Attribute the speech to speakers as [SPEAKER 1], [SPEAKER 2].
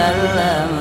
[SPEAKER 1] sallama